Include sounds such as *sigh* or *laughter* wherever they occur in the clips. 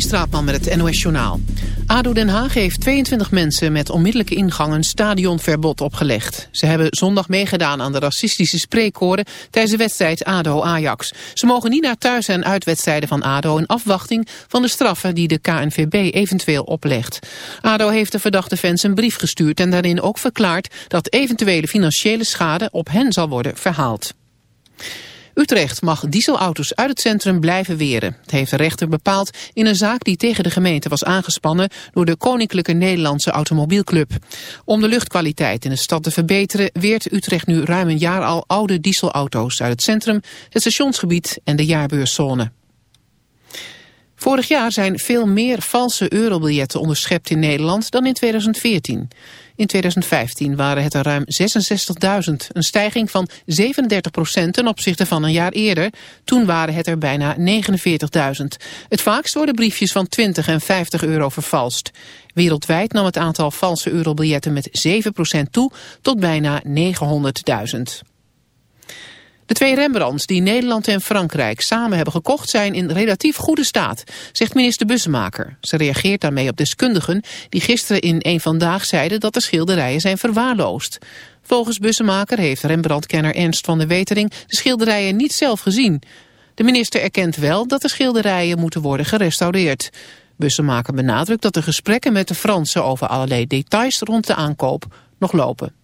Straatman met het NOS Journaal. ADO Den Haag heeft 22 mensen met onmiddellijke ingang een stadionverbod opgelegd. Ze hebben zondag meegedaan aan de racistische spreekkoren tijdens de wedstrijd ADO-Ajax. Ze mogen niet naar thuis- en uitwedstrijden van ADO in afwachting van de straffen die de KNVB eventueel oplegt. ADO heeft de verdachte fans een brief gestuurd en daarin ook verklaard dat eventuele financiële schade op hen zal worden verhaald. Utrecht mag dieselauto's uit het centrum blijven weren. Het heeft de rechter bepaald in een zaak die tegen de gemeente was aangespannen door de Koninklijke Nederlandse Automobielclub. Om de luchtkwaliteit in de stad te verbeteren weert Utrecht nu ruim een jaar al oude dieselauto's uit het centrum, het stationsgebied en de jaarbeurszone. Vorig jaar zijn veel meer valse eurobiljetten onderschept in Nederland dan in 2014. In 2015 waren het er ruim 66.000, een stijging van 37 procent ten opzichte van een jaar eerder. Toen waren het er bijna 49.000. Het vaakst worden briefjes van 20 en 50 euro vervalst. Wereldwijd nam het aantal valse eurobiljetten met 7 procent toe tot bijna 900.000. De twee Rembrandts die Nederland en Frankrijk samen hebben gekocht zijn in relatief goede staat, zegt minister Bussemaker. Ze reageert daarmee op deskundigen die gisteren in een Vandaag zeiden dat de schilderijen zijn verwaarloosd. Volgens Bussemaker heeft Rembrandt-kenner Ernst van der Wetering de schilderijen niet zelf gezien. De minister erkent wel dat de schilderijen moeten worden gerestaureerd. Bussemaker benadrukt dat de gesprekken met de Fransen over allerlei details rond de aankoop nog lopen.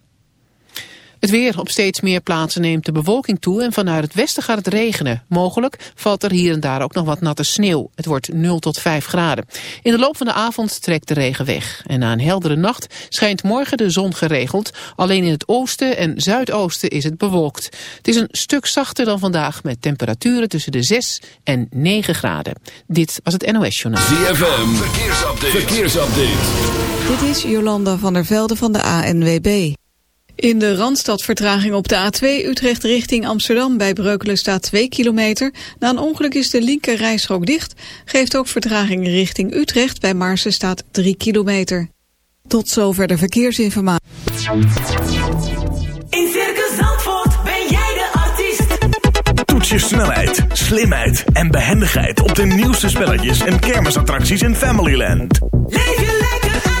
Het weer op steeds meer plaatsen neemt de bewolking toe en vanuit het westen gaat het regenen. Mogelijk valt er hier en daar ook nog wat natte sneeuw. Het wordt 0 tot 5 graden. In de loop van de avond trekt de regen weg. En na een heldere nacht schijnt morgen de zon geregeld. Alleen in het oosten en zuidoosten is het bewolkt. Het is een stuk zachter dan vandaag met temperaturen tussen de 6 en 9 graden. Dit was het NOS Journaal. ZFM, verkeersupdate. verkeersupdate. Dit is Jolanda van der Velde van de ANWB. In de Randstad vertraging op de A2 Utrecht richting Amsterdam bij Breukelen staat 2 kilometer. Na een ongeluk is de linker rijstrook dicht. Geeft ook vertraging richting Utrecht bij Maarsen staat 3 kilometer. Tot zover de verkeersinformatie. In Circus Zandvoort ben jij de artiest. Toets je snelheid, slimheid en behendigheid op de nieuwste spelletjes en kermisattracties in Familyland. Leef je lekker uit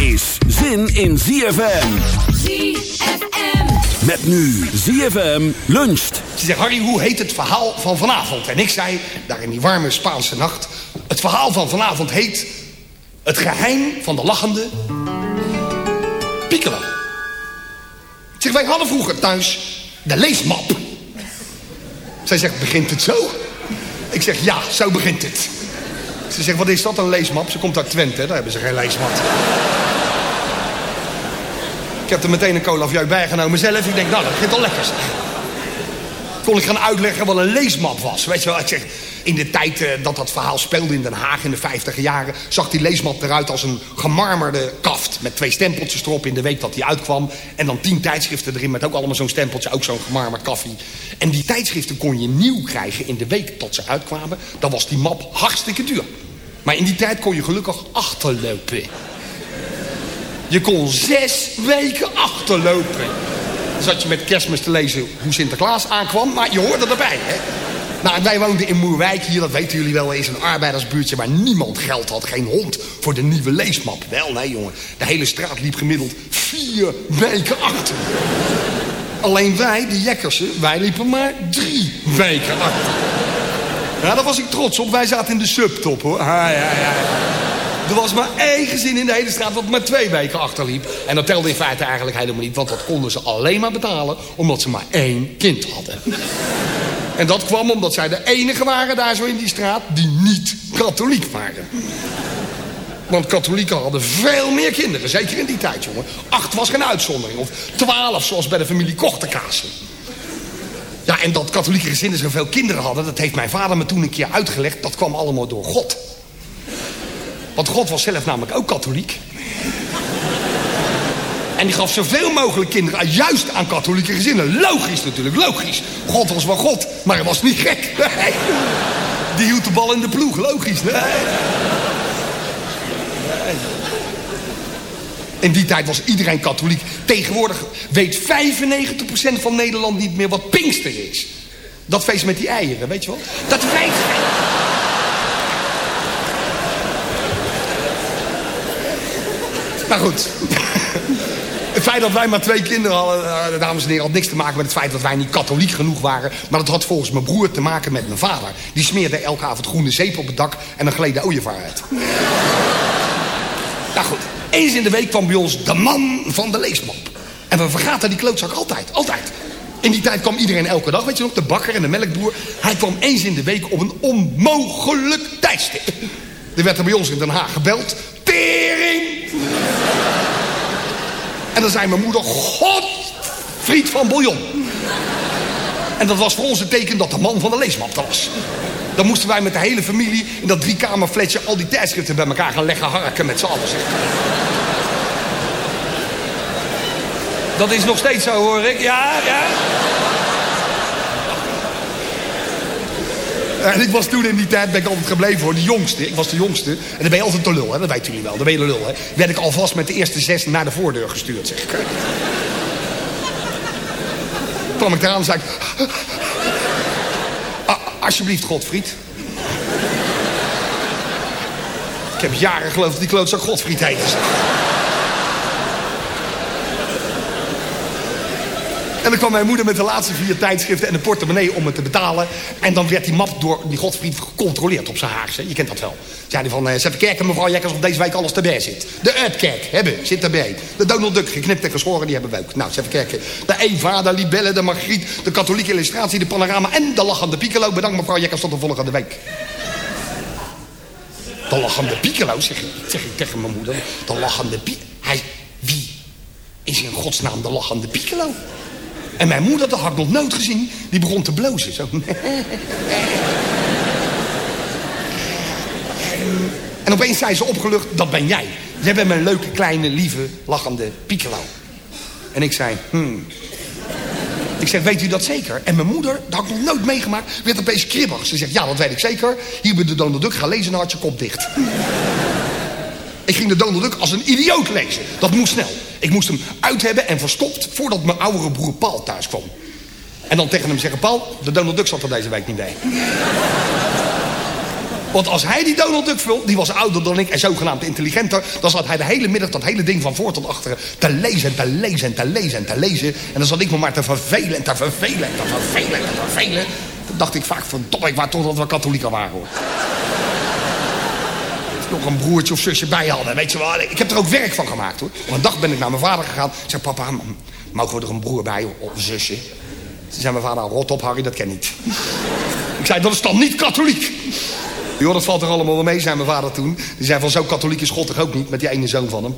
is zin in ZFM. ZFM. Met nu ZFM luncht. Ze zegt, Harry, hoe heet het verhaal van vanavond? En ik zei, daar in die warme Spaanse nacht... het verhaal van vanavond heet... Het geheim van de lachende... Piekelen. Ik zeg, wij hadden vroeger thuis de leesmap. Zij zegt, begint het zo? Ik zeg, ja, zo begint het. Ze zegt, wat is dat, een leesmap? Ze komt uit Twente, daar hebben ze geen leesmap. Ik heb er meteen een juist bijgenomen zelf. Ik denk, nou, dat begint al lekker. Kon ik gaan uitleggen wat een leesmap was. Weet je wel, ik zeg, in de tijd eh, dat dat verhaal speelde in Den Haag in de 50 jaren... zag die leesmap eruit als een gemarmerde kaft. Met twee stempeltjes erop in de week dat die uitkwam. En dan tien tijdschriften erin met ook allemaal zo'n stempeltje. Ook zo'n gemarmerd kaffie. En die tijdschriften kon je nieuw krijgen in de week dat ze uitkwamen. Dan was die map hartstikke duur. Maar in die tijd kon je gelukkig achterlopen. Je kon zes weken achterlopen. Dan zat je met kerstmis te lezen hoe Sinterklaas aankwam, maar je hoorde erbij, hè. Nou, wij woonden in Moerwijk hier, dat weten jullie wel eens, een arbeidersbuurtje waar niemand geld had. Geen hond voor de nieuwe leesmap. Wel, nee jongen, de hele straat liep gemiddeld vier weken achter. Alleen wij, de Jekkersen, wij liepen maar drie weken achter. Ja, daar was ik trots op. Wij zaten in de subtop, hoor. Ah, ja, ja, ja. Er was maar één gezin in de hele straat wat maar twee weken achterliep. En dat telde in feite eigenlijk helemaal niet. Want dat konden ze alleen maar betalen omdat ze maar één kind hadden. En dat kwam omdat zij de enige waren daar zo in die straat die niet katholiek waren. Want katholieken hadden veel meer kinderen, zeker in die tijd, jongen. Acht was geen uitzondering, of twaalf, zoals bij de familie Kochtekaasen. Ja, en dat katholieke gezinnen zoveel kinderen hadden... dat heeft mijn vader me toen een keer uitgelegd... dat kwam allemaal door God. Want God was zelf namelijk ook katholiek. En die gaf zoveel mogelijk kinderen juist aan katholieke gezinnen. Logisch natuurlijk, logisch. God was wel God, maar hij was niet gek. *laughs* Die hield de bal in de ploeg, logisch. Nee. In die tijd was iedereen katholiek. Tegenwoordig weet 95% van Nederland niet meer wat Pinkster is. Dat feest met die eieren, weet je wel? Dat weet Maar goed. Het feit dat wij maar twee kinderen hadden, eh, dames en heren, had niks te maken met het feit dat wij niet katholiek genoeg waren. Maar dat had volgens mijn broer te maken met mijn vader. Die smeerde elke avond groene zeep op het dak en dan gleed de ooievaar uit. *laughs* Nou goed, eens in de week kwam bij ons de man van de leesmap. En we vergaten die klootzak altijd, altijd. In die tijd kwam iedereen elke dag, weet je nog, de bakker en de melkboer. Hij kwam eens in de week op een onmogelijk tijdstip. Er werd er bij ons in Den Haag gebeld. Tering! En dan zei mijn moeder, God, friet van bouillon. En dat was voor ons een teken dat de man van de leesmap er was. Dan moesten wij met de hele familie in dat driekamerfletje al die tijdschriften bij elkaar gaan leggen harken met z'n allen. Dat is nog steeds zo hoor ik. Ja, ja. En ik was toen in die tijd ben ik altijd gebleven hoor, de jongste. Ik was de jongste. En dan ben je altijd de lul, hè? dat weten jullie wel. Dan ben je de lul, hè. Werd ik alvast met de eerste zes naar de voordeur gestuurd, zeg ik. *laughs* kwam ik eraan en zei ik... "A- alsjeblieft, Godfried. Ik heb jaren geloofd dat die klootzak Godfried heette. En dan kwam mijn moeder met de laatste vier tijdschriften en een portemonnee om het te betalen. En dan werd die map door die Godfried gecontroleerd op zijn Haagse. Je kent dat wel. Zei hij van, eh, zet even kijken mevrouw Jekkers of deze week alles erbij zit. De uitkijk hebben, zit erbij. De Donald Duck, geknipt en geschoren, die hebben we ook. Nou, eens even kijken. De Eva, de Libelle, de Margriet, de katholieke illustratie, de panorama en de lachende piccolo. Bedankt mevrouw Jekkers, tot de volgende week. De lachende piccolo, zeg ik, zeg ik tegen mijn moeder. De lachende piccolo. Hij, wie is in godsnaam de lachende piccolo? En mijn moeder, dat had ik nog nooit gezien, die begon te blozen. Zo. En opeens zei ze opgelucht, dat ben jij. Jij bent mijn leuke, kleine, lieve, lachende piccolo. En ik zei, hmm. Ik zeg, weet u dat zeker? En mijn moeder, dat had ik nog nooit meegemaakt, werd opeens kribbig. Ze zegt, ja, dat weet ik zeker. Hier bij de Donald Duck, ga lezen en kop dicht. Ik ging de Donald Duck als een idioot lezen. Dat moest snel. Ik moest hem uit hebben en verstopt voordat mijn oudere broer Paul thuis kwam. En dan tegen hem zeggen, Paul, de Donald Duck zat er deze week niet bij. *laughs* Want als hij die Donald Duck vult, die was ouder dan ik en zogenaamd intelligenter... dan zat hij de hele middag dat hele ding van voor tot achteren te lezen en te lezen en te lezen en te lezen. En dan zat ik me maar te vervelen en te vervelen en te vervelen en te vervelen. Toen dacht ik vaak, verdomme, ik wou toch dat we katholieken waren hoor. Nog een broertje of zusje bij hadden. Weet je wel, ik heb er ook werk van gemaakt hoor. Op een dag ben ik naar mijn vader gegaan. Ik zei, papa, mogen we er een broer bij of een zusje? Toen zei mijn vader, rot op Harry, dat ken niet. *laughs* ik zei, dat is dan niet katholiek. Joh, dat valt er allemaal wel mee, zei mijn vader toen. Die zei van, zo katholiek is God toch ook niet, met die ene zoon van hem.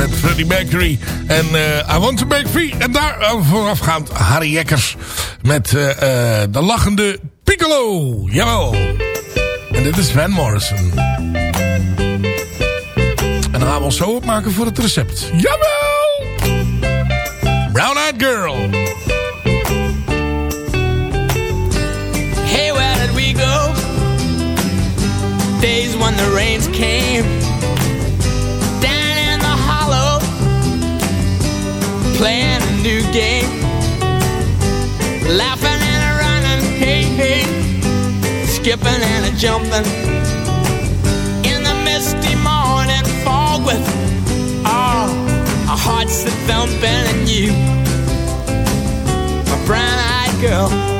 Met Freddie Mercury en eh, I Want to Break Free. En daar eh, voorafgaand Harry Jekkers met eh, de lachende Piccolo. Jawel. En dit is Van Morrison. En dan gaan we ons zo opmaken voor het recept. Jawel! Brown Eyed Girl. Playing a new game, laughing and a running, hey hey, skipping and a jumping. In the misty morning fog with ah, all our hearts that thumping and you, my brown-eyed girl.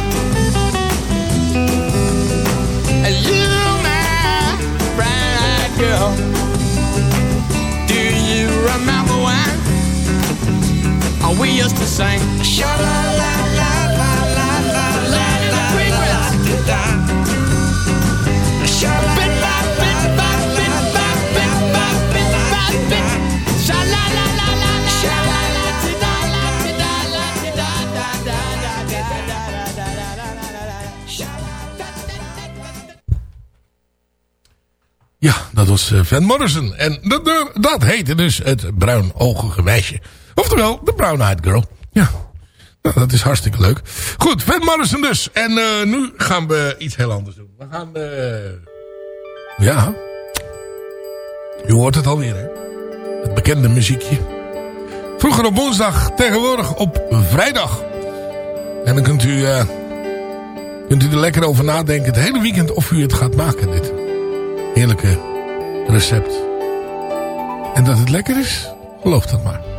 We used to sing? Sha la la la la la la la la la la la la la la la la Ja, dat was eh, Van Morrison. En dat, dat- heette dus het bruin-oogige meisje. Oftewel, de Brown-Eyed Girl. Ja, nou, dat is hartstikke leuk. Goed, Van Morrison dus. En eh, nu gaan we iets heel anders doen. We gaan... eh, ja. U hoort het alweer, hè? Het bekende muziekje. Vroeger op woensdag, tegenwoordig op vrijdag. En dan kunt u, eh, kunt u er lekker over nadenken het hele weekend of u het gaat maken, dit heerlijke recept. En dat het lekker is, geloof dat maar.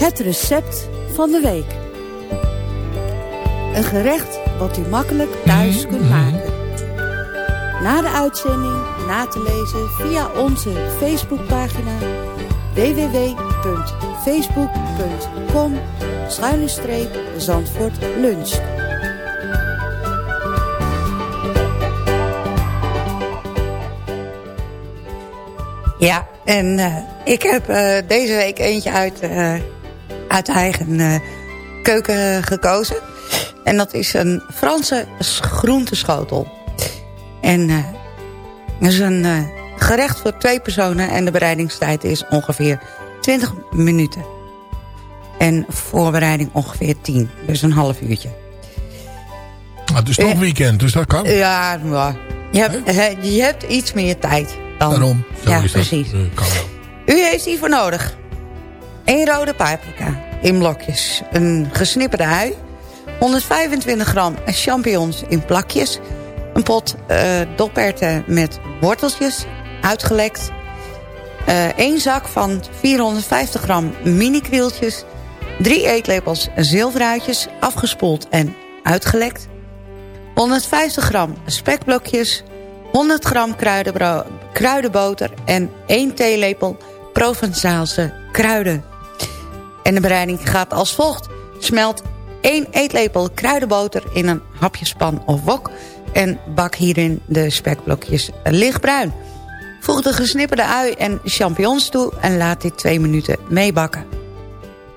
Het recept van de week. Een gerecht wat u makkelijk thuis kunt maken. Na de uitzending na te lezen via onze Facebookpagina www.facebook.com Zandvoort Lunch. Ja, en uh, ik heb uh, deze week eentje uit, uh, uit eigen keuken gekozen. En dat is een Franse groenteschotel. En dat is een gerecht voor twee personen en de bereidingstijd is ongeveer 20 minuten. En voorbereiding ongeveer 10, dus een half uurtje. Ah, het is toch weekend, dus dat kan. Ja, maar je hebt, je hebt iets meer tijd. Dan. Daarom. Zo ja, is precies. Kan wel. U heeft hiervoor nodig. 1 rode paprika in blokjes. Een gesnipperde ui. 125 gram champignons in plakjes. Een pot uh, doperten met worteltjes. Uitgelekt. Uh, één zak van 450 gram mini krieltjes. Drie eetlepels zilveruitjes. Afgespoeld en uitgelekt. 150 gram spekblokjes. 100 gram kruidenboter en 1 theelepel Provençaalse kruiden. En de bereiding gaat als volgt. Smelt 1 eetlepel kruidenboter in een hapjespan of wok... en bak hierin de spekblokjes lichtbruin. Voeg de gesnipperde ui en champignons toe en laat dit 2 minuten meebakken.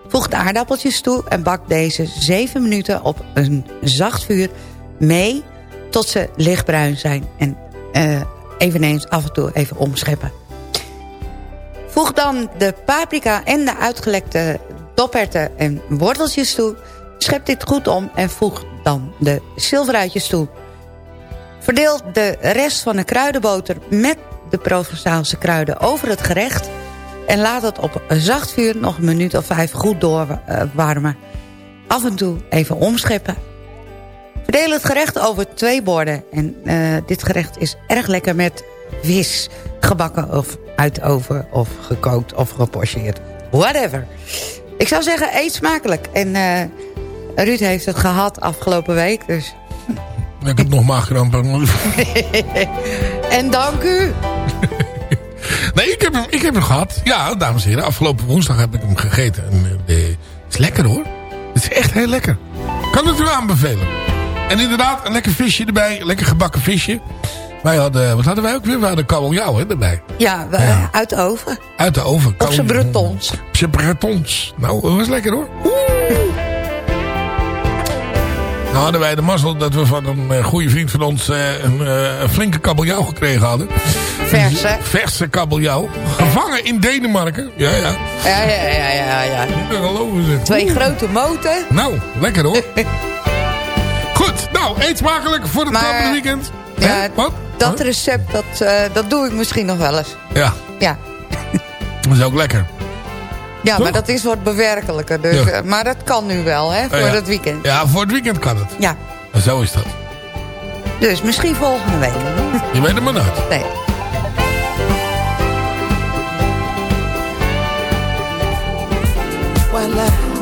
Voeg de aardappeltjes toe en bak deze 7 minuten op een zacht vuur mee... tot ze lichtbruin zijn en uh, eveneens af en toe even omscheppen. Voeg dan de paprika en de uitgelekte doperten en worteltjes toe. Schep dit goed om en voeg dan de zilveruitjes toe. Verdeel de rest van de kruidenboter met de Provençaalse kruiden over het gerecht... en laat het op zacht vuur nog een minuut of vijf goed doorwarmen. Af en toe even omscheppen Verdeel het gerecht over twee borden. En uh, dit gerecht is erg lekker met vis. Gebakken of uit oven of gekookt of gepocheerd. Whatever. Ik zou zeggen, eet smakelijk. En uh, Ruud heeft het gehad afgelopen week. Dus... *laughs* Ik heb nog maagkrampen. *laughs* en dank u. *laughs* nee, ik heb, hem, ik heb hem gehad. Ja, dames en heren. Afgelopen woensdag heb ik hem gegeten. En, uh, het is lekker hoor. Het is echt heel lekker. Kan het u aanbevelen. En inderdaad, een lekker visje erbij. Lekker gebakken visje. Wij hadden, wat hadden wij ook weer? We hadden kabeljauw hè, erbij. Ja, we, ja, uit de oven. Uit de oven. Op zijn bretons. Op zijn bretons. Nou, dat was lekker hoor. Nou hadden wij de mazzel dat we van een uh, goede vriend van ons uh, een, uh, een, flinke kabeljauw gekregen hadden. Verse. Verse kabeljauw. Gevangen in Denemarken. Ja, ja. Ja, ja, ja, ja. ja. Geloven ze. Twee grote moten. Nou, lekker hoor. *laughs* Goed, nou, eet smakelijk voor het komende weekend. Ja, Wat? Dat recept, dat, uh, dat doe ik misschien nog wel eens. Ja. Ja. *laughs* Dat is ook lekker. Ja, Toch? maar dat is wat bewerkelijker. Dus, ja. uh, maar dat kan nu wel, hè, voor ja. het weekend. Ja, voor het weekend kan het. Ja. En zo is dat. Dus misschien volgende week. Je weet het maar nooit. Nee. Voilà. Voila.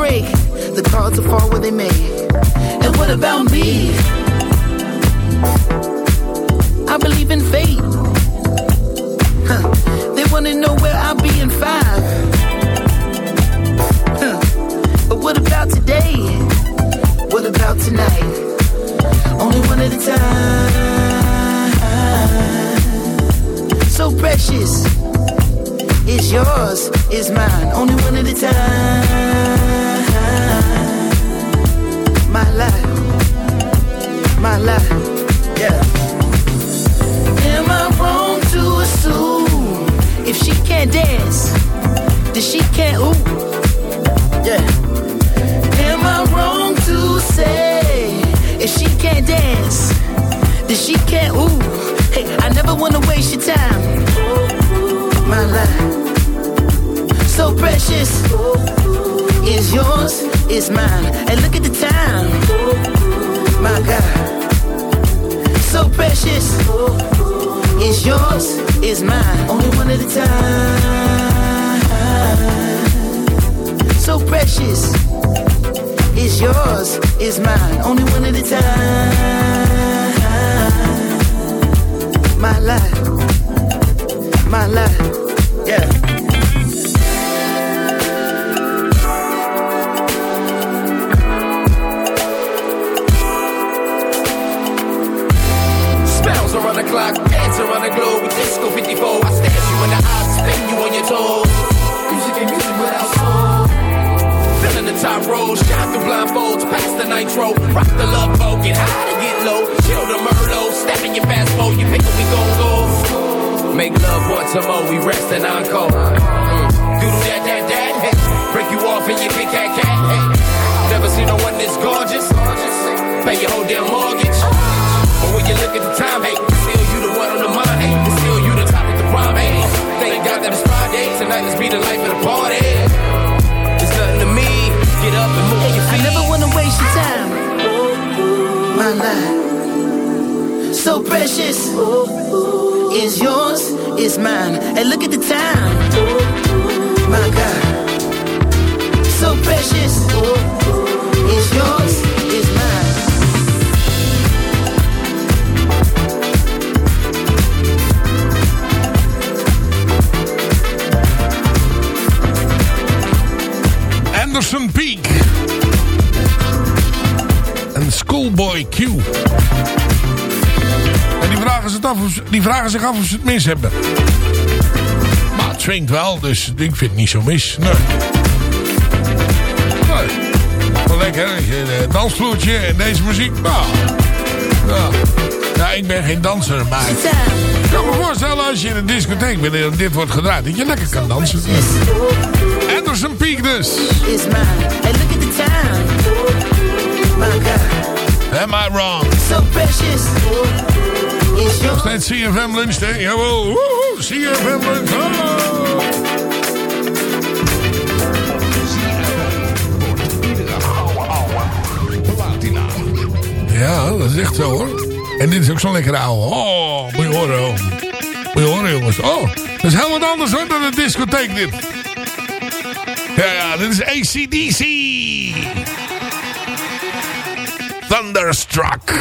Break. The cards will fall where they may. And what about me? I believe in fate. Huh. They wanna know where I'll be in five. Huh. But what about today? What about tonight? Only one at a time. So precious. It's yours, it's mine. Only one at a time my life, my life, yeah. Am I wrong to assume if she can't dance, then she can't ooh, yeah? Am I wrong to say if she can't dance, then she can't ooh? Hey, I never wanna waste your time, my life, so precious. Is yours, is mine. And look at the time. My God, so precious. Is yours, is mine. Only one at a time. So precious. Is yours, is mine. Only one at a time. My life, my life, top rows, shine through blindfolds, past the nitro. Rock the love boat, get high and get low. Chill the Merlot, step in your fast mode, you pick we gon' go. Make love once a more, we rest and encore. Mm. Doodle that, that, that, hey. Break you off and you pick cat, cat, hey. Never seen no one this gorgeous. Pay your whole damn mortgage. But when you look at the time, hey, still you the one on the mind, hey. Still you the top of the prime, hey. Thank God that it's Friday, tonight let's be the life of the party. Get up and move your I never wanna waste your time. My life, so precious. Is yours, is mine. And look at the time. My God, so precious. Is yours, Schoolboy Q. En die vragen, zich af of, ze- die vragen zich af of ze het mis hebben. Maar het swingt wel, dus ik vind het niet zo mis. Nee. Nee. Wel lekker, een dansvloertje en deze muziek. Nou, ik ben geen danser, maar... Ik kan me voorstellen als je in een discotheek bent en dit wordt gedraaid... dat je lekker kan dansen. Anderson Peak dus. Is mine. And look at the time. Am I wrong? so precious. Is Nog steeds CFM lunch, hè? Jawel. Woehoe, CFM lunch. Oh. Ja, dat is echt zo hoor. En dit is ook zo'n lekkere ouwe. Oh, moet je horen. hoor. Moet je horen jongens. Oh, dat is heel wat anders hoor dan een discotheek dit. Ja, ja, dit is ACDC. Thunderstruck.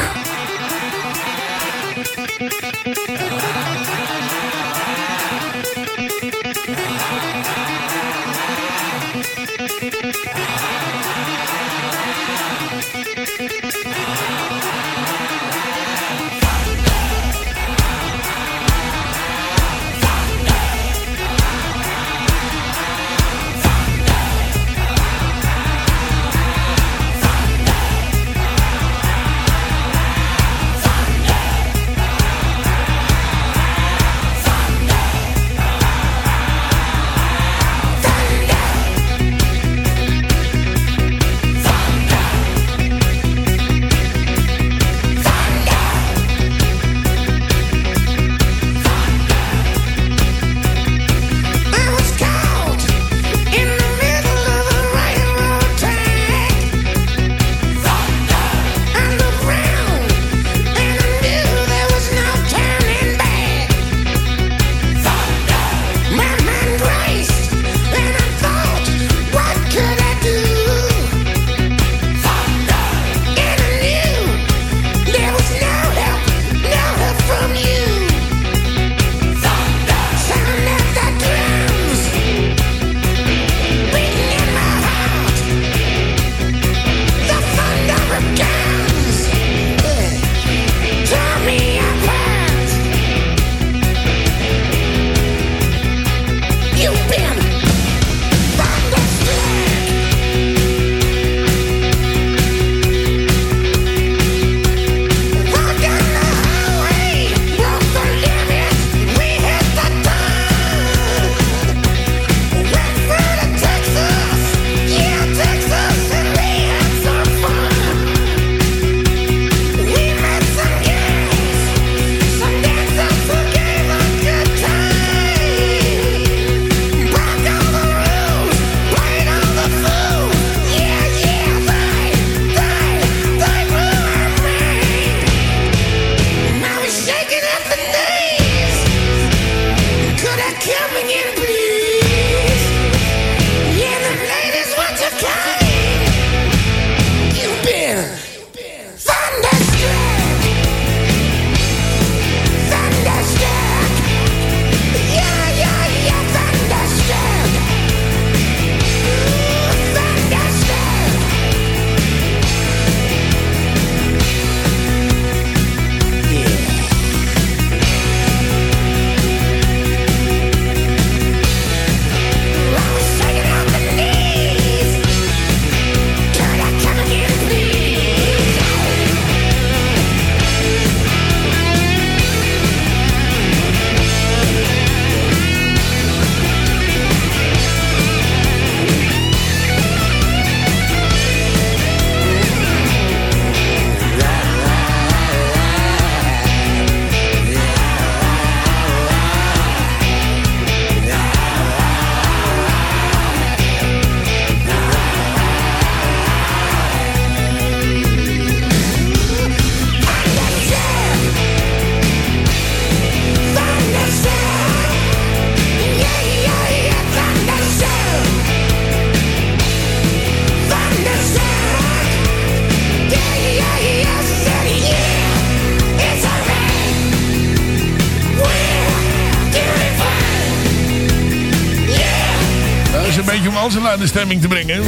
Te brengen.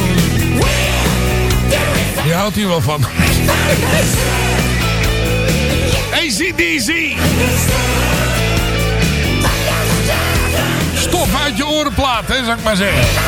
Je houdt hier wel van. ACDC. Stof uit je orenplaat, hè, zou ik maar zeggen.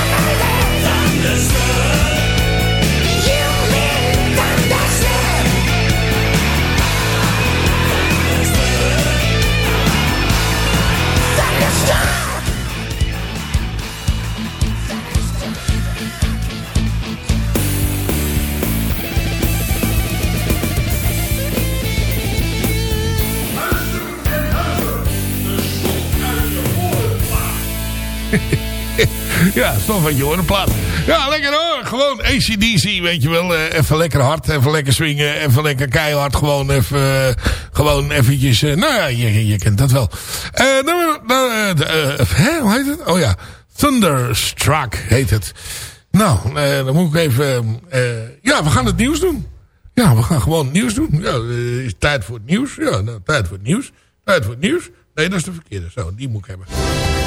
*laughs* ja, stof uit je orenplaat. Ja, lekker hoor. Gewoon ACDC, weet je wel. Eh, even lekker hard, even lekker swingen, even lekker keihard. Gewoon even, eh, gewoon eventjes... eh, nou ja, je, je kent dat wel. Dan, dan, eh, eh, hè, hoe heet het? Oh ja, Thunderstruck heet het. Nou, dan moet ik even... ja, we gaan het nieuws doen. Ja, we gaan gewoon nieuws doen. Ja, is tijd voor het nieuws. Ja, nou, tijd voor het nieuws. Tijd voor het nieuws. Nee, dat is de verkeerde. Zo, die moet ik hebben.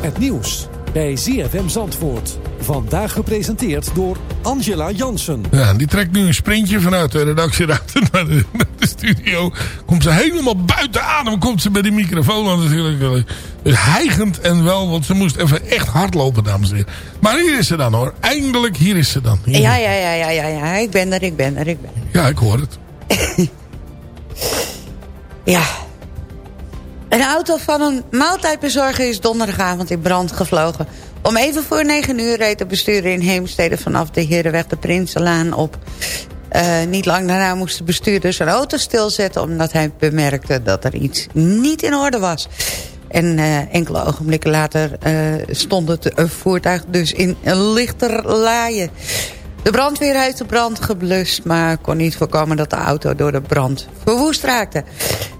Het nieuws bij ZFM Zandvoort. Vandaag gepresenteerd door Angela Jansen. Ja, die trekt nu een sprintje vanuit de redactieruimte *laughs* naar de, naar de studio. Komt ze helemaal buiten adem, komt ze bij die microfoon aan natuurlijk. Dus hijgend en wel, want ze moest even echt hardlopen, dames en heren. Maar hier is ze dan hoor. Eindelijk, hier is ze dan. Hier. Ja, ja, ja, ja, ja, ja. Ik ben er, ik ben er, ik ben er. Ja, ik hoor het. *laughs* Ja. Een auto van een maaltijdbezorger is donderdagavond in brand gevlogen. Om even voor 9 uur reed de bestuurder in Heemstede vanaf de Herenweg de Prinsenlaan op. Eh, niet lang daarna moest de bestuurder zijn auto stilzetten... omdat hij bemerkte dat er iets niet in orde was. En eh, enkele ogenblikken later eh, stond het voertuig dus in lichter laaien. De brandweer heeft de brand geblust... maar kon niet voorkomen dat de auto door de brand verwoest raakte.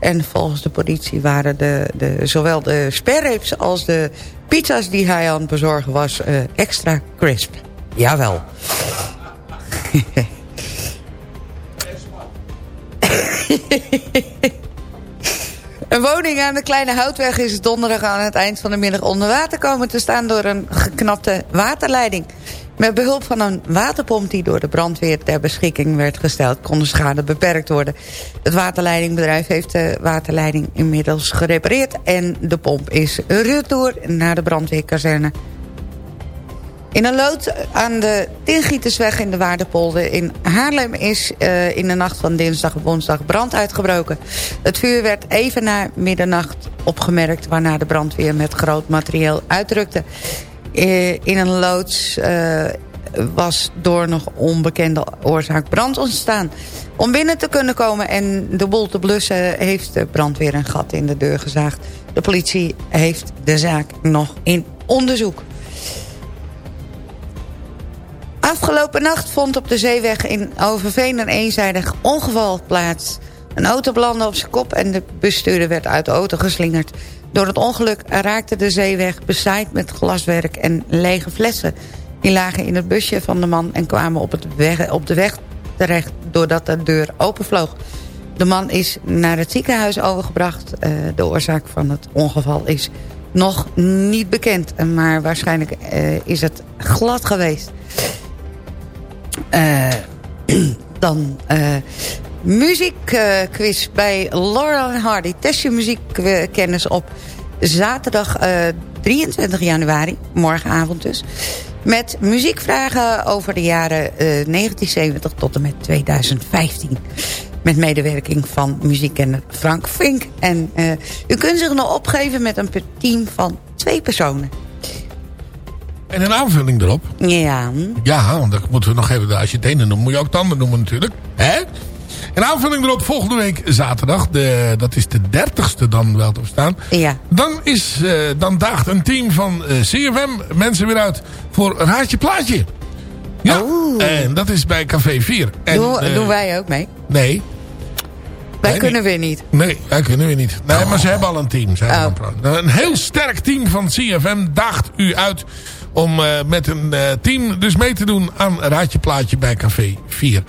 En volgens de politie waren de, de, zowel de sperrips als de pizza's die hij aan het bezorgen was... eh, extra crisp. Jawel. *laughs* Een woning aan de Kleine Houtweg is donderdag aan het eind van de middag onder water komen te staan door een geknapte waterleiding. Met behulp van een waterpomp die door de brandweer ter beschikking werd gesteld... kon de schade beperkt worden. Het waterleidingbedrijf heeft de waterleiding inmiddels gerepareerd... en de pomp is retour naar de brandweerkazerne. In een lood aan de Tingietersweg in de Waardepolder in Haarlem... is uh, in de nacht van dinsdag op woensdag brand uitgebroken. Het vuur werd even na middernacht opgemerkt... waarna de brandweer met groot materieel uitrukte. Uh, in een loods uh, was door nog onbekende oorzaak brand ontstaan. Om binnen te kunnen komen en de boel te blussen... heeft de brandweer een gat in de deur gezaagd. De politie heeft de zaak nog in onderzoek. Afgelopen nacht vond op de zeeweg in Overveen een eenzijdig ongeval plaats. Een auto belandde op zijn kop en de bestuurder werd uit de auto geslingerd. Door het ongeluk raakte de zeeweg bezaaid met glaswerk en lege flessen. Die lagen in het busje van de man en kwamen op, het op de weg terecht doordat de deur openvloog. De man is naar het ziekenhuis overgebracht. Uh, de oorzaak van het ongeval is nog niet bekend. Maar waarschijnlijk uh, is het glad geweest. Uh, *clears throat* dan muziekquiz bij Laurel en Hardy. Test je muziekkennis op zaterdag 23 januari, morgenavond dus. Met muziekvragen over de jaren 1970 tot en met 2015. Met medewerking van muziekkenner Frank Fink. En uh, u kunt zich nog opgeven met een team van twee personen. En een aanvulling erop. Ja. Ja, want dan moeten we nog even, als je het ene noemt, moet je ook het andere noemen natuurlijk. Hè? Een aanvulling erop volgende week zaterdag. De, dat is de dertigste dan wel te verstaan. Ja. Dan, is, uh, dan daagt een team van uh, CFM mensen weer uit voor Raadje Plaatje. Ja, Oeh. en dat is bij Café 4. En, Doe, uh, doen wij ook mee? Nee. Wij kunnen weer niet. Nee, wij kunnen weer niet. Nee, maar ze hebben al een team. Ze hebben oh. een, heel sterk team van CFM daagt u uit om uh, met een uh, team dus mee te doen aan Raadje Plaatje bij Café 4.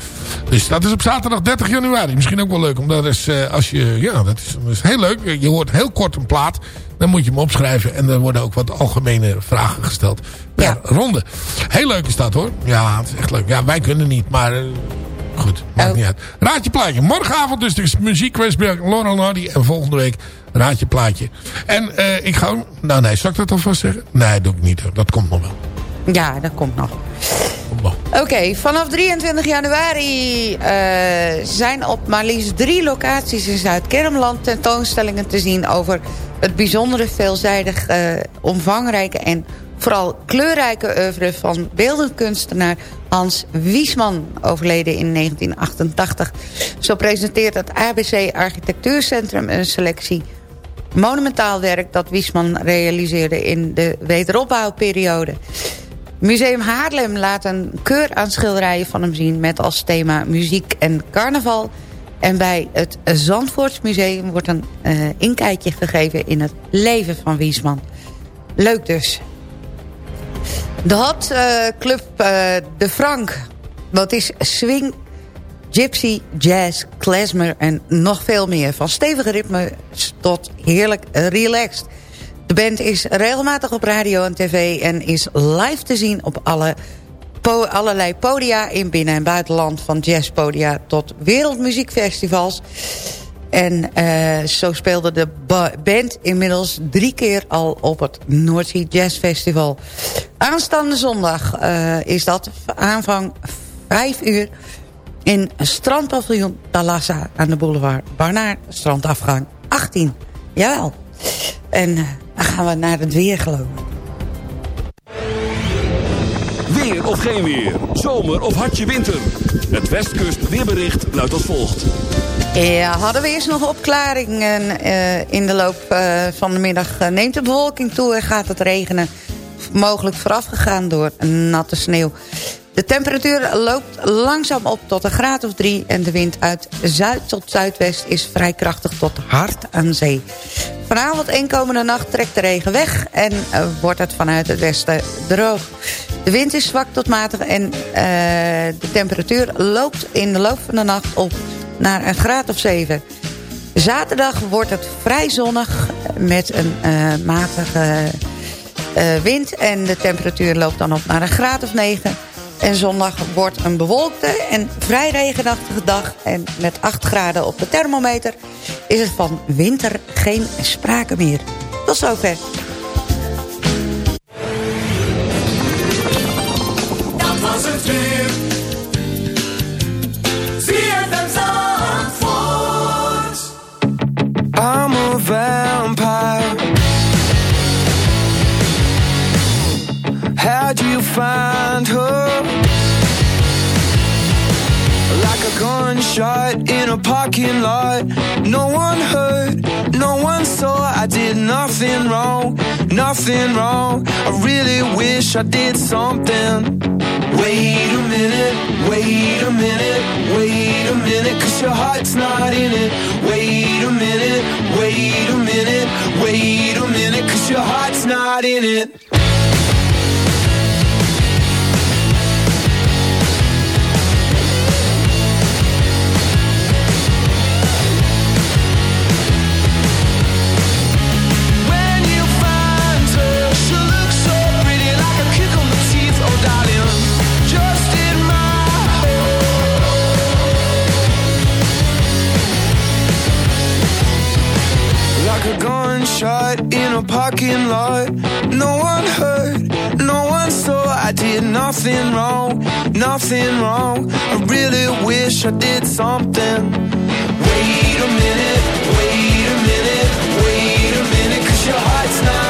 Dus dat is op zaterdag 30 januari. Misschien ook wel leuk, omdat is, uh, als je, ja, dat is, dat is heel leuk. Je hoort heel kort een plaat. Dan moet je hem opschrijven. En er worden ook wat algemene vragen gesteld per ja. ronde. Heel leuk is dat hoor. Ja, het is echt leuk. Ja, wij kunnen niet, maar... Goed, maakt oh. niet uit. Raadje plaatje. Morgenavond dus de muziekquiz bij Laurel Hardy. En volgende week raadje plaatje. En uh, ik ga... Nou nee, zal ik dat alvast zeggen? Nee, doe ik niet. Dat komt nog wel. Ja, dat komt nog. Oké, okay, vanaf 23 januari uh, zijn op maar liefst drie locaties in Zuid-Kermeland tentoonstellingen te zien over het bijzondere, veelzijdig, uh, omvangrijke en vooral kleurrijke oeuvre van beeldend kunstenaar Hans Wiesman, overleden in 1988. Zo presenteert het ABC Architectuurcentrum een selectie monumentaal werk... dat Wiesman realiseerde in de wederopbouwperiode. Museum Haarlem laat een keur aan schilderijen van hem zien... met als thema muziek en carnaval... En bij het Zandvoortsmuseum wordt een uh, inkijkje gegeven in het leven van Wiesman. Leuk dus. De Hot uh, Club uh, De Frank. Dat is swing, gypsy, jazz, klezmer en nog veel meer. Van stevige ritmes tot heerlijk relaxed. De band is regelmatig op radio en tv en is live te zien op alle allerlei podia in binnen- en buitenland. Van jazzpodia tot wereldmuziekfestivals. En uh, zo speelde de band inmiddels drie keer al op het Noordzee Jazz Festival. Aanstaande zondag uh, is dat aanvang vijf uur in strandpaviljoen Talassa aan de boulevard Barnaar. Strandafgang 18. Jawel. En uh, dan gaan we naar het weer gelopen. Weer of geen weer. Zomer of hartje winter. Het Westkust weerbericht luidt als volgt. Ja, hadden we eerst nog opklaringen uh, in de loop uh, van de middag. Uh, neemt de bewolking toe en gaat het regenen. Mogelijk voorafgegaan door natte sneeuw. De temperatuur loopt langzaam op tot een graad of drie... en de wind uit zuid tot zuidwest is vrij krachtig tot hard aan zee. Vanavond en komende nacht trekt de regen weg... en wordt het vanuit het westen droog. De wind is zwak tot matig en de temperatuur loopt in de loop van de nacht op naar een graad of 7. Zaterdag wordt het vrij zonnig met een uh, matige uh, wind. En de temperatuur loopt dan op naar een graad of 9. En zondag wordt een bewolkte en vrij regenachtige dag. En met 8 graden op de thermometer is het van winter geen sprake meer. Tot zover. A parking lot. No one heard, no one saw. I did nothing wrong, nothing wrong. I really wish I did something. Wait a minute, wait a minute, wait a minute, cause your heart's not in it. Wait a minute, wait a minute, wait a minute, cause your heart's not in it. Shot in a parking lot. No one heard, no one saw. I did nothing wrong, nothing wrong. I really wish I did something. Wait a minute, wait a minute, wait a minute, cause your heart's not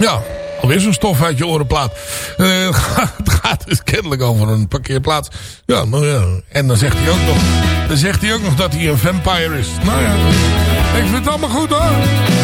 Ja, alweer zo'n stof uit je orenplaat. Uh, het gaat dus kennelijk over een parkeerplaats. Ja, nou ja. En dan zegt hij ook nog, dan zegt hij ook nog dat hij een vampire is. Nou ja, ik vind het allemaal goed hoor.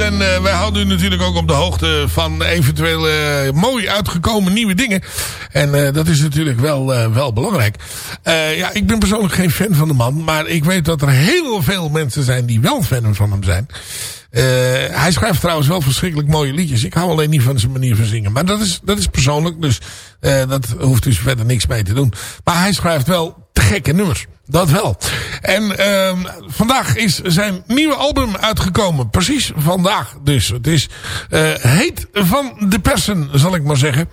En uh, wij houden u natuurlijk ook op de hoogte van eventueel uh, mooi uitgekomen nieuwe dingen. En dat is natuurlijk wel, wel belangrijk. ja, ik ben persoonlijk geen fan van de man. Maar ik weet dat er heel veel mensen zijn die wel fan van hem zijn. Hij schrijft trouwens wel verschrikkelijk mooie liedjes. Ik hou alleen niet van zijn manier van zingen. Maar dat is, dat is persoonlijk. Dus dat hoeft dus verder niks mee te doen. Maar hij schrijft wel te gekke nummers. Dat wel. En uh, vandaag is zijn nieuwe album uitgekomen. Precies vandaag dus. Het is uh, heet van de persen, zal ik maar zeggen.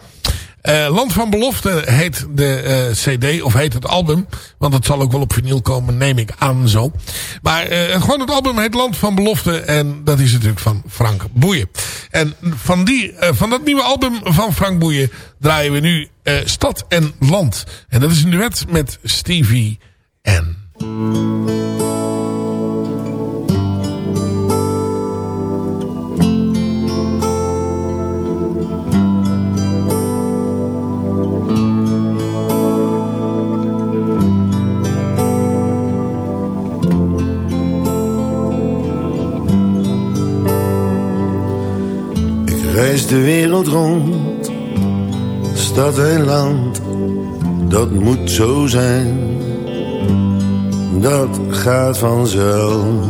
Uh, Land van Belofte heet de uh, cd, of heet het album. Want het zal ook wel op vinyl komen, neem ik aan zo. Maar uh, gewoon het album heet Land van Belofte. En dat is natuurlijk van Frank Boeien. En van, die, van dat nieuwe album van Frank Boeien draaien we nu Stad en Land. En dat is een duet met Stevie N. reis de wereld rond, stad en land, dat moet zo zijn. Dat gaat vanzelf.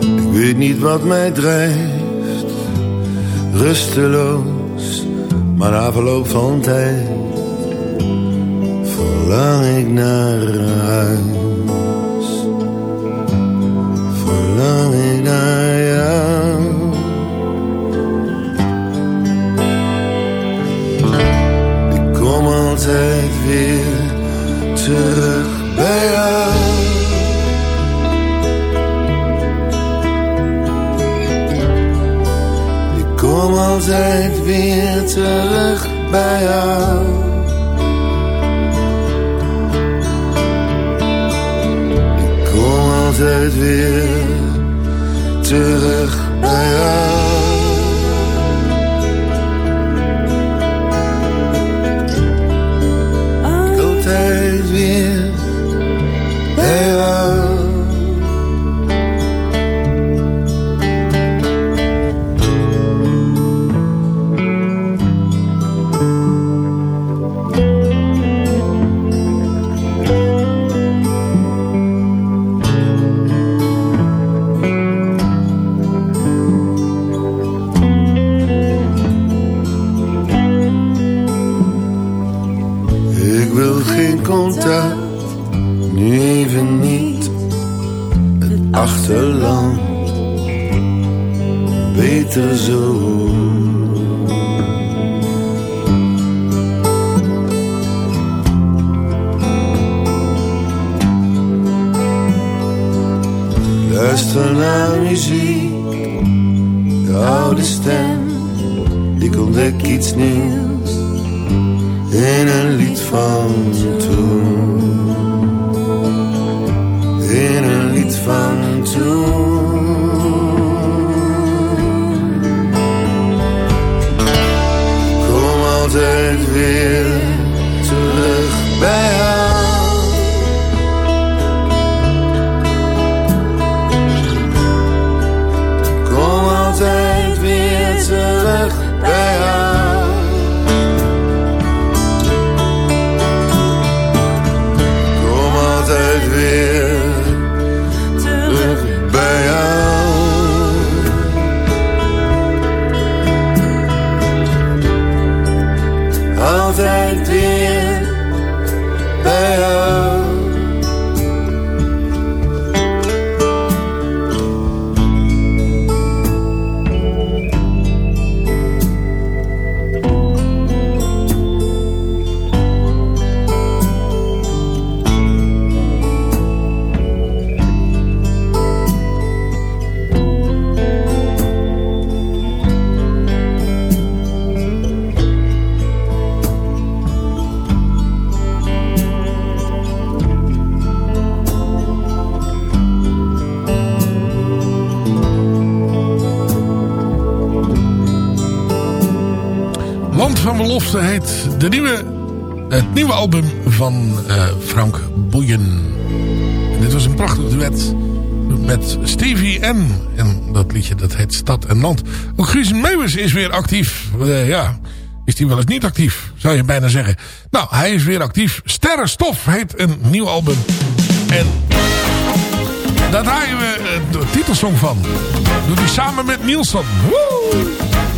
Ik weet niet wat mij drijft, rusteloos Maar na verloop van tijd verlang ik naar huis. Verlang ik naar jou. Ik kom altijd weer terug bij jou. Ik kom altijd weer terug bij jou. Altijd weer terug bij jou. Beter zo. Luister naar muziek, de oude stem. Ik ontdek iets nieuws in een lied van toen. In een lied van toen. Altijd weer Belofte heet de nieuwe, het nieuwe album van eh, Frank Boeien. En dit was een prachtig duet met Stevie N. En dat liedje dat heet Stad en Land. Ook Guus Meeuwis is weer actief. Eh, ja, is hij wel eens niet actief, zou je bijna zeggen. Nou, hij is weer actief. Sterrenstof heet een nieuw album. En daar draaien we eh, de titelsong van. Doe die samen met Nielsen. Woe!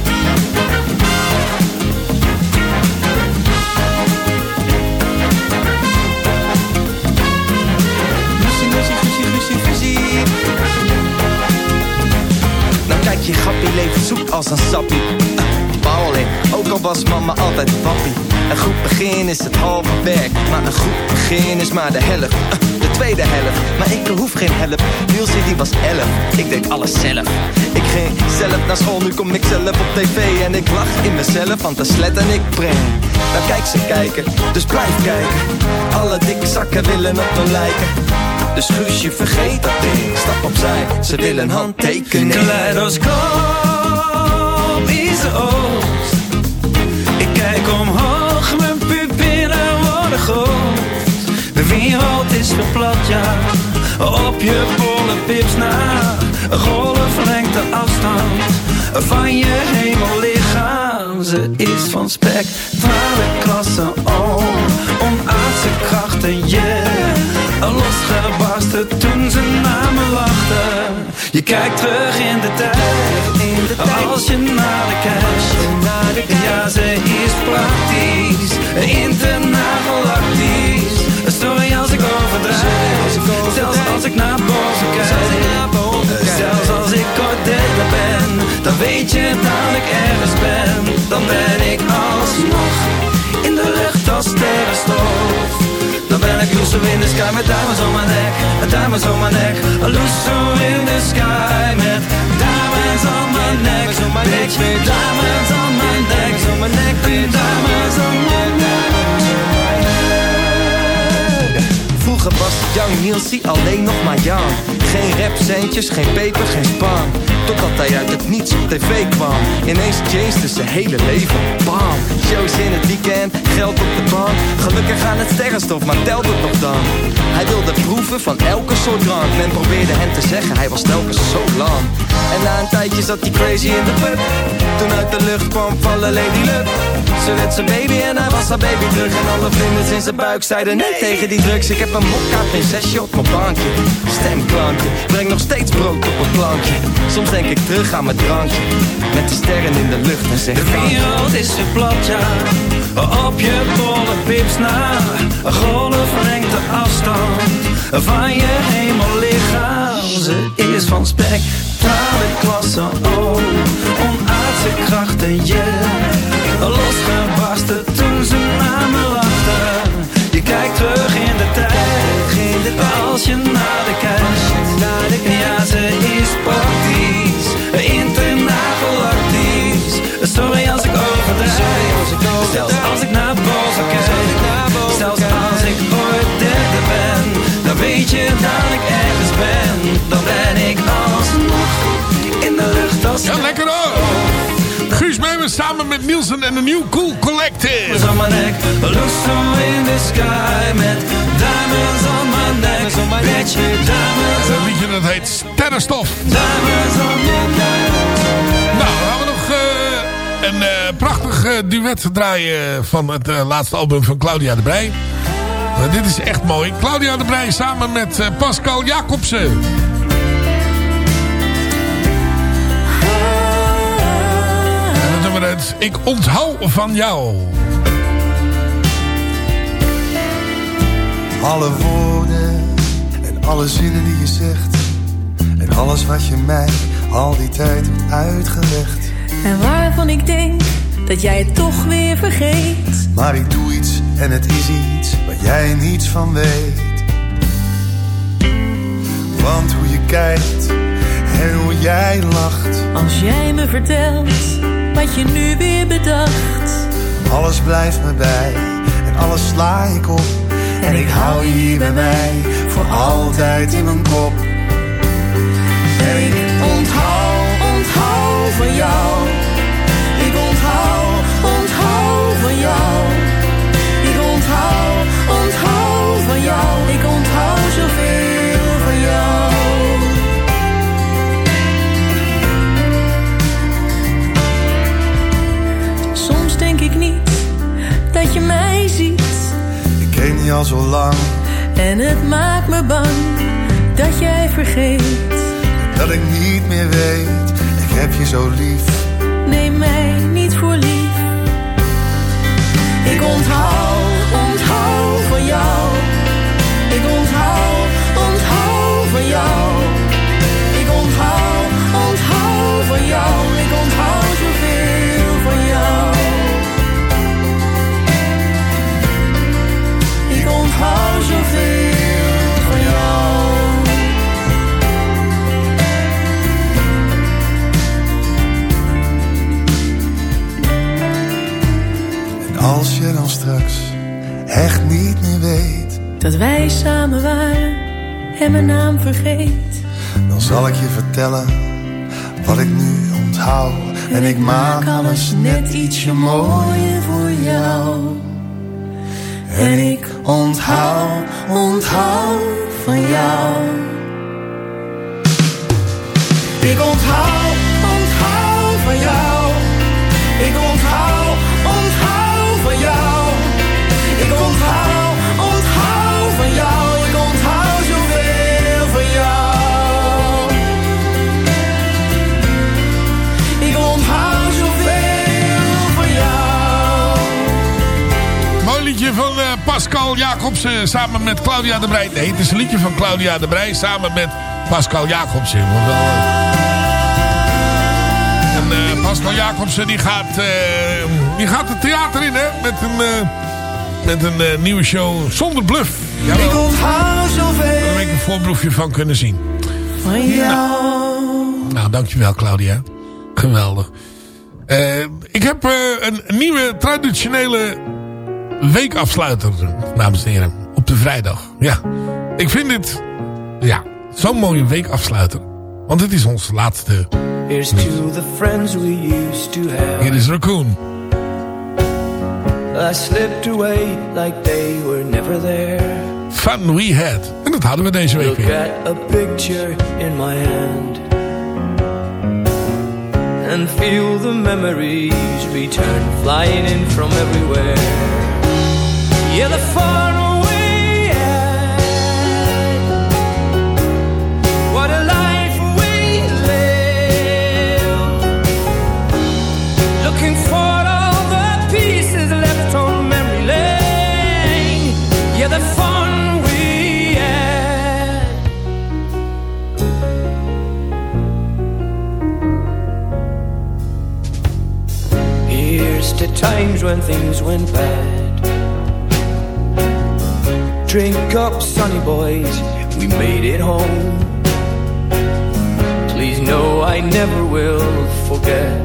Je grappie, leven zoekt als een sappie. Uh, ook al was mama altijd papi. Een goed begin is het halve werk, maar een goed begin is maar de helft. Uh, de tweede helft, maar ik hoef geen help. Nielsie die was elf, ik deed alles zelf. Ik ging zelf naar school, nu kom ik zelf op tv. En ik lach in mezelf, want de slet en ik breng. Nou kijk ze kijken, dus blijf kijken. Alle dikke zakken willen op me lijken. Dus Guusje, vergeet dat ding, stap opzij. Ze willen een handtekening. Kaleidoscoop is de oost. Ik kijk omhoog, mijn pupillen worden groot. De wereld is verplat, ja. Op je bolle pips na. Golflengte afstand van je hemellichaam. Ze is van spectrale klasse, oh. Onaardse krachten, yeah. Losgebarsten toen ze naar me lachten. Je kijkt terug in de tijd, in de Als je naar de cash, ja ze is praktisch, intergalactisch. Sorry als ik overdrijf, zelfs als ik naar boven kijk. Zelfs als ik derde ben, dan weet je dat ik ergens ben. Dan ben ik alsnog in de lucht als sterrenstof. Ben ik loeso in the sky met diamonds on my neck, diamonds on my neck. Loeso in the sky met diamonds on my neck, on my neck, diamonds on Young Nielsie alleen nog maar Jan. Geen rapcentjes, geen peper, geen spaan. Totdat hij uit het niets op tv kwam. Ineens changed zijn hele leven. Bam, shows in het weekend, geld op de bank. Gelukkig aan het sterrenstof, maar telt het nog dan? Hij wilde proeven van elke soort drank. Men probeerde hem te zeggen, hij was telkens zo lang. En na een tijdje zat hij crazy in de pub. Toen uit de lucht kwam vallen Lady Luck. Ze werd zijn baby en hij was haar baby terug. En alle vlinders in zijn buik zeiden nee tegen die drugs. Ik heb een mokka prinsesje op mijn bankje. Stemklankje, breng nog steeds brood op een plankje. Soms denk ik terug aan mijn drankje. Met de sterren in de lucht en zeg De wereld is een plat, ja. Op je bolle pips na. Golven verlengte afstand van je hemellichaam. Ze is van spectrale klasse, oh. Onaardse krachten, yeah. Losgebarsten toen ze naar me lachten. Je kijkt terug in de tijd. Als je naar de kijkt. Ja, ze is praktisch. Internagalactisch. Sorry als ik overdrijf. Zelfs als ik naar Samen met Nielsen en de New Cool Collective. on my neck, Lusso in the sky met diamonds on my neck, on my neck, diamonds Een liedje dat heet Sterrenstof. diamonds on my neck. Nou, dan gaan we nog eh, een eh, prachtig eh, duet draaien van het eh, laatste album van Claudia de Brij. Dit is echt mooi. Claudia de Brij samen met Pascal Jacobsen. Ik onthoud van jou. Alle woorden en alle zinnen die je zegt. En alles wat je mij al die tijd hebt uitgelegd. En waarvan ik denk dat jij het toch weer vergeet. Maar ik doe iets en het is iets waar jij niets van weet. Want hoe je kijkt en hoe jij lacht. Als jij me vertelt wat je nu weer bedacht. Alles blijft me bij en alles sla ik op. En ik hou je hier bij mij voor altijd in mijn kop. En ik Onthoud, onthoud van jou. Ken je al zo lang En het maakt me bang dat jij vergeet. dat ik niet meer weet. Ik heb je zo lief. Neem mij niet voor lief. Ik onthoud, onthoud van jou. Ik onthoud, onthoud van jou. Ik onthoud, onthoud van jou. Als je dan straks echt niet meer weet. Dat wij samen waren en mijn naam vergeet. Dan zal ik je vertellen wat ik nu onthoud. En ik maak alles net ietsje mooier voor jou. En ik onthoud, onthoud van jou. Ik onthoud, onthoud Pascal Jacobsen samen met Claudia de Brij. Nee, het is een liedje van Claudia de Brij samen met Pascal Jacobsen. Eh, En eh, Pascal Jacobsen die gaat, eh, die gaat het theater in hè, met een, met een nieuwe show zonder bluff. Jawel. Ik onthoud zoveel Daar heb ik een voorproefje van kunnen zien. van jou. Nou, dankjewel Claudia. Geweldig. Ik heb een nieuwe traditionele weekafsluiter, dames en heren. Op de vrijdag. Ja. Ik vind dit, ja, zo'n mooie weekafsluiter. Want het is ons laatste. Here's to the friends we used to have. Hier is Raccoon. I slipped away like they were never there. Fun we had. En dat hadden we deze week Look weer. at a picture in my hand. And feel the memories return flying in from everywhere. Yeah, the far Up, sonny boys, we made it home. Please know I never will forget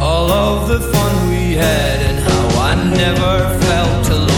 all of the fun we had and how I never felt alone.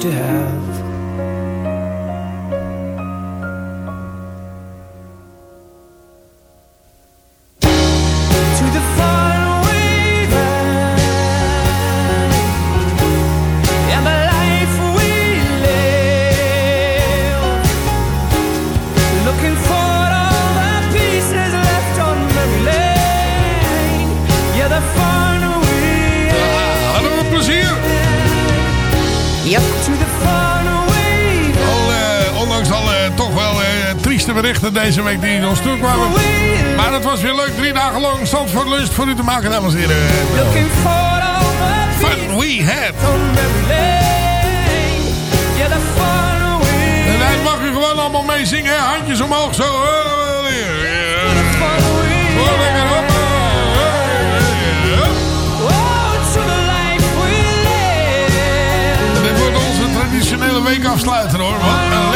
To have. Berichten deze week die ons toekwamen. Maar het was weer leuk. Drie dagen lang Zandvoort Lust voor u te maken, dames en heren. Looking for all the Fun we had. En hij mag u gewoon allemaal mee zingen. hè? Handjes omhoog zo. Oh, lekker. En dit wordt onze traditionele weekafsluiter hoor. Wat een